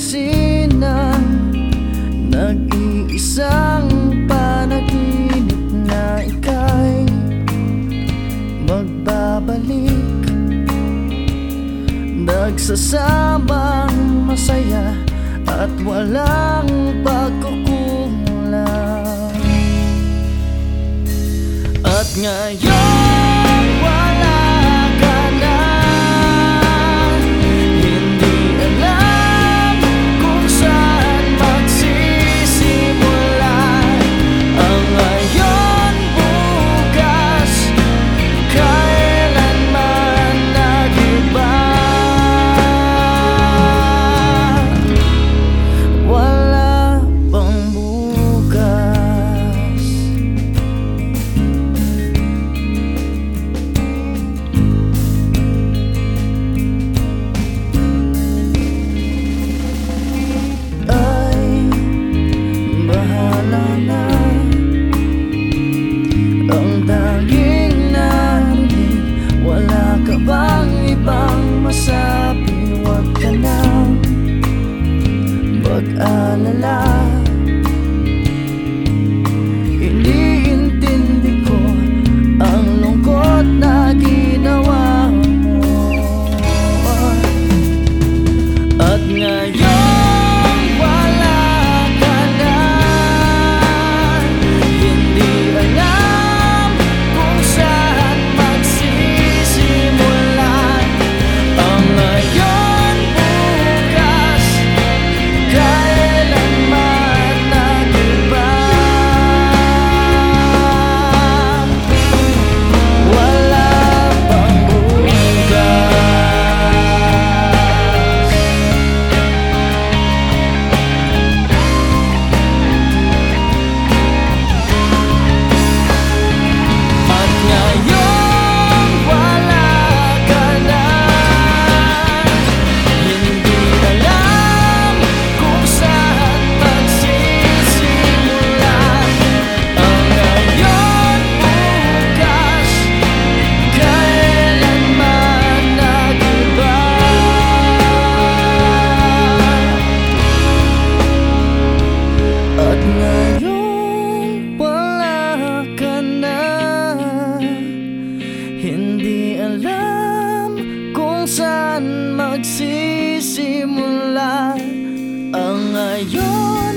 pinansinan Nag-iisang na ika'y Magbabalik. Nagsasamang masaya At walang pagkukulang. At ngayon La la la. Saan magsisimula ang ayos?